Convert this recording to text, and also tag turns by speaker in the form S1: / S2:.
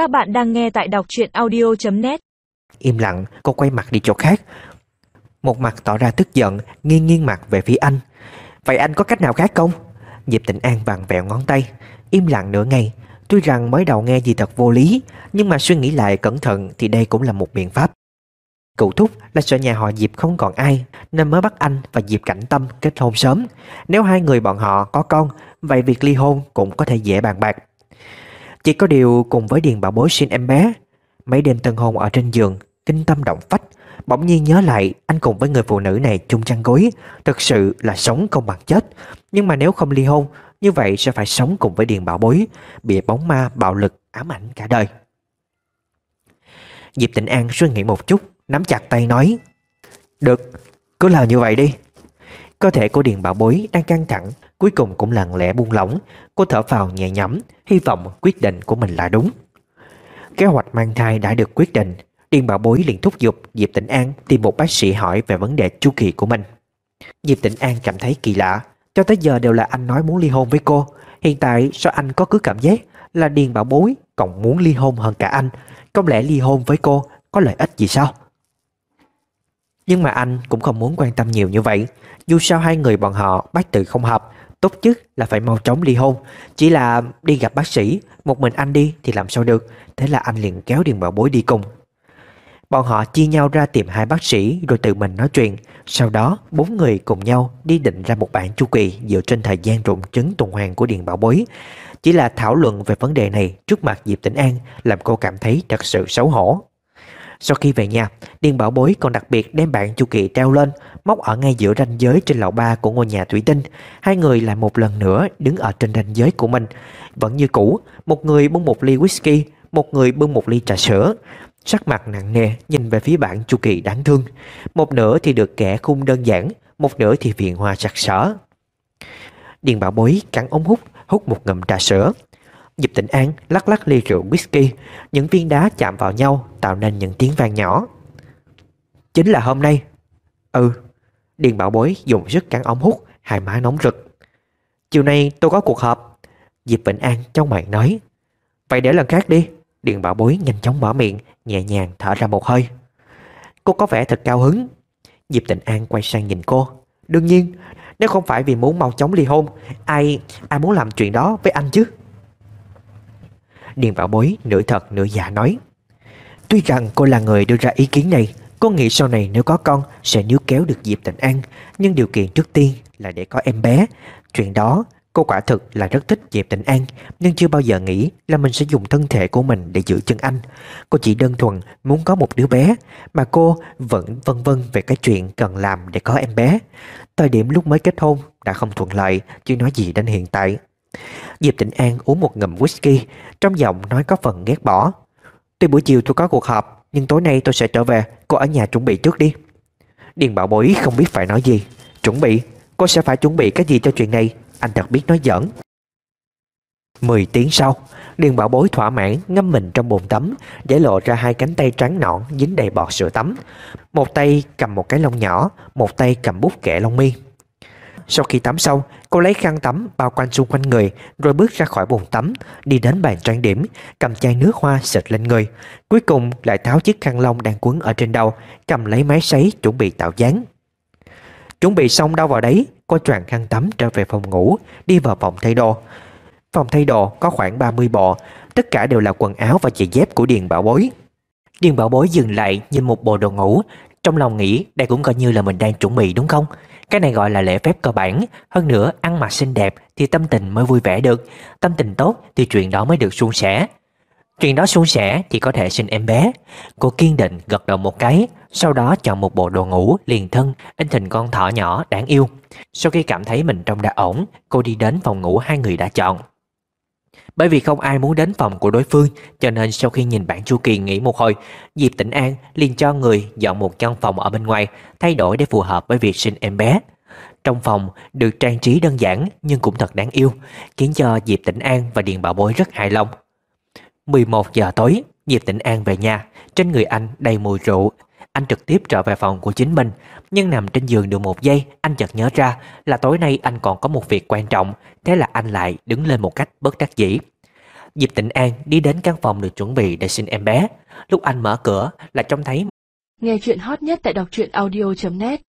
S1: Các bạn đang nghe tại đọc truyện audio.net
S2: Im lặng, cô quay mặt đi chỗ khác. Một mặt tỏ ra tức giận, Nghiêng nghiêng mặt về phía anh. Vậy anh có cách nào khác không? Diệp Tịnh An vặn vẹo ngón tay. Im lặng nửa ngày. Tuy rằng mới đầu nghe gì thật vô lý, Nhưng mà suy nghĩ lại cẩn thận Thì đây cũng là một biện pháp. Cựu thúc là sợ nhà họ Diệp không còn ai, Nên mới bắt anh và Diệp Cảnh Tâm kết hôn sớm. Nếu hai người bọn họ có con, Vậy việc ly hôn cũng có thể dễ bàn bạc. Chỉ có điều cùng với Điền Bảo Bối sinh em bé Mấy đêm tân hôn ở trên giường Kinh tâm động phách Bỗng nhiên nhớ lại anh cùng với người phụ nữ này chung chăn gối Thực sự là sống không bằng chết. Nhưng mà nếu không ly hôn Như vậy sẽ phải sống cùng với Điền Bảo Bối Bị bóng ma bạo lực ám ảnh cả đời. Diệp Tịnh An suy nghĩ một chút Nắm chặt tay nói Được, cứ làm như vậy đi. Cơ thể của Điền Bảo Bối đang căng thẳng, Cuối cùng cũng lặng lẽ buông lỏng. Cô thở vào nhẹ nhõm, Hy vọng quyết định của mình là đúng. Kế hoạch mang thai đã được quyết định. Điền Bảo Bối liền thúc giục Diệp Tịnh An tìm một bác sĩ hỏi về vấn đề chu kỳ của mình. Diệp Tịnh An cảm thấy kỳ lạ. Cho tới giờ đều là anh nói muốn ly hôn với cô. Hiện tại sao anh có cứ cảm giác Là Điền Bảo Bối còn muốn ly hôn hơn cả anh? Không lẽ ly hôn với cô Có lợi ích gì sao? Nhưng mà anh cũng không muốn quan tâm nhiều như vậy. Dù sao hai người bọn họ bác tự không hợp, Tốt nhất là phải mau chóng ly hôn. Chỉ là đi gặp bác sĩ, Một mình anh đi thì làm sao được. Thế là anh liền kéo Điền Bảo Bối đi cùng. Bọn họ chia nhau ra tìm hai bác sĩ Rồi tự mình nói chuyện. Sau đó, bốn người cùng nhau đi định ra một bản chu kỳ Dựa trên thời gian rụng trứng tuần hoàn của Điền Bảo Bối. Chỉ là thảo luận về vấn đề này Trước mặt Diệp Tĩnh An Làm cô cảm thấy thật sự xấu hổ. Sau khi về nhà, Điền Bảo Bối còn đặc biệt đem bạn chu kỳ treo lên, Móc ở ngay giữa ranh giới trên lầu ba của ngôi nhà thủy tinh. Hai người lại một lần nữa đứng ở trên ranh giới của mình. Vẫn như cũ, Một người bưng một ly whisky, Một người bưng một ly trà sữa. Sắc mặt nặng nề nhìn về phía bạn chu kỳ đáng thương. Một nửa thì được kẻ khung đơn giản, Một nửa thì viện hoa sặc sỡ. Điền bảo bối cắn ống hút Hút một ngụm trà sữa. Diệp Tịnh An lắc lắc ly rượu whisky, Những viên đá chạm vào nhau, Tạo nên những tiếng vang nhỏ. Chính là hôm nay. Ừ Điền bảo bối dùng sức cắn ống hút, Hai má nóng rực. Chiều nay tôi có cuộc họp. Diệp Vĩnh An trong mày nói. Vậy để lần khác đi, Điền bảo bối nhanh chóng mở miệng, Nhẹ nhàng thở ra một hơi. Cô có vẻ thật cao hứng. Diệp Tịnh An quay sang nhìn cô. Đương nhiên, Nếu không phải vì muốn mau chóng ly hôn, Ai ai muốn làm chuyện đó với anh chứ? Điền bảo bối nửa thật nửa giả nói. Tuy rằng cô là người đưa ra ý kiến này, Cô nghĩ sau này nếu có con Sẽ níu kéo được Diệp Tịnh An, Nhưng điều kiện trước tiên là để có em bé. Chuyện đó, Cô quả thực là rất thích Diệp Tịnh An, Nhưng chưa bao giờ nghĩ là mình sẽ dùng thân thể của mình để giữ chân anh. Cô chỉ đơn thuần muốn có một đứa bé, Mà cô vẫn vân vân về cái chuyện cần làm để có em bé. Thời điểm lúc mới kết hôn đã không thuận lợi Chứ nói gì đến hiện tại. Diệp Tịnh An uống một ngụm whisky, Trong giọng nói có phần ghét bỏ. Tuy buổi chiều tôi có cuộc họp, Nhưng tối nay tôi sẽ trở về, Cô ở nhà chuẩn bị trước đi. Điền bảo bối không biết phải nói gì. Chuẩn bị? Cô sẽ phải chuẩn bị cái gì cho chuyện này? Anh thật biết nói giỡn. Mười tiếng sau, Điền bảo bối thỏa mãn ngâm mình trong bồn tắm, Để lộ ra hai cánh tay trắng nõn Dính đầy bọt sữa tắm. Một tay cầm một cái lông nhỏ, Một tay cầm bút kẻ lông mi. Sau khi tắm xong, Cô lấy khăn tắm bao quanh xung quanh người, Rồi bước ra khỏi bồn tắm, Đi đến bàn trang điểm, Cầm chai nước hoa xịt lên người. Cuối cùng lại tháo chiếc khăn lông đang quấn ở trên đầu, Cầm lấy máy sấy chuẩn bị tạo dáng. Chuẩn bị xong đâu vào đấy, Cô choàng khăn tắm trở về phòng ngủ, Đi vào phòng thay đồ. Phòng thay đồ có khoảng 30 bộ, Tất cả đều là quần áo và giày dép của Điền Bảo Bối. Điền Bảo Bối dừng lại nhìn một bộ đồ ngủ, Trong lòng nghĩ đây cũng coi như là mình đang chuẩn bị, đúng không? Cái này gọi là lễ phép cơ bản. Hơn nữa, ăn mặc xinh đẹp Thì tâm tình mới vui vẻ được. Tâm tình tốt thì chuyện đó mới được suôn sẻ. Chuyện đó suôn sẻ thì có thể sinh em bé. Cô kiên định gật đầu một cái, Sau đó chọn một bộ đồ ngủ liền thân, In hình con thỏ nhỏ đáng yêu. Sau khi cảm thấy mình trông đã ổn, Cô đi đến phòng ngủ hai người đã chọn bởi vì không ai muốn đến phòng của đối phương, Cho nên sau khi nhìn bản chu kỳ nghỉ một hồi, Diệp Tĩnh An liền cho người dọn một căn phòng ở bên ngoài, Thay đổi để phù hợp với việc sinh em bé. Trong phòng, được trang trí đơn giản nhưng cũng thật đáng yêu, Khiến cho Diệp Tĩnh An và Điền Bảo Bối rất hài lòng. 11 giờ tối, Diệp Tĩnh An về nhà. Trên người anh đầy mùi rượu. Anh trực tiếp trở về phòng của chính mình, Nhưng nằm trên giường được một giây, Anh chợt nhớ ra là tối nay anh còn có một việc quan trọng, Thế là anh lại đứng lên một cách bất đắc dĩ. Diệp Tịnh An đi đến căn phòng được chuẩn bị để sinh em bé. Lúc anh mở cửa là trông thấy
S3: Nghe chuyện hot nhất tại đọc truyện audio.net